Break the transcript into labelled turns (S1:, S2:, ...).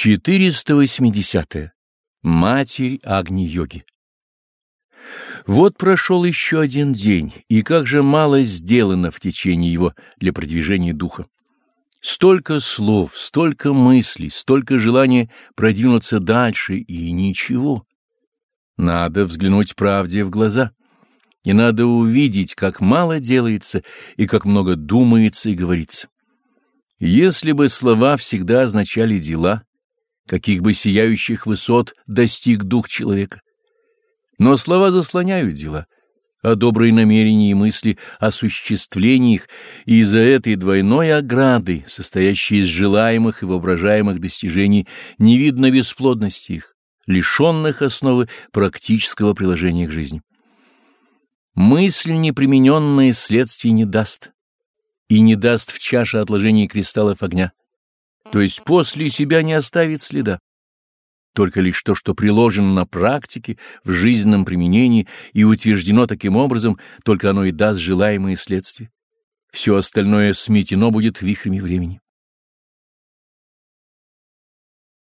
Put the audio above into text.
S1: 480. -е. Матерь Агни-йоги Вот прошел еще один день, и как же мало сделано в течение его для продвижения духа. Столько слов, столько мыслей, столько желания продвинуться дальше, и ничего. Надо взглянуть правде в глаза, и надо увидеть, как мало делается и как много думается и говорится. Если бы слова всегда означали дела, каких бы сияющих высот достиг дух человека. Но слова заслоняют дела, а добрые намерения и мысли осуществлении их, и из-за этой двойной ограды, состоящей из желаемых и воображаемых достижений, не видно бесплодности их, лишенных основы практического приложения к жизни. Мысль непримененная следствий не даст, и не даст в чаше отложения кристаллов огня то есть после себя не оставит следа. Только лишь то, что приложено на практике, в жизненном применении и утверждено таким образом, только оно и даст желаемые следствия. Все остальное сметено будет вихрями времени.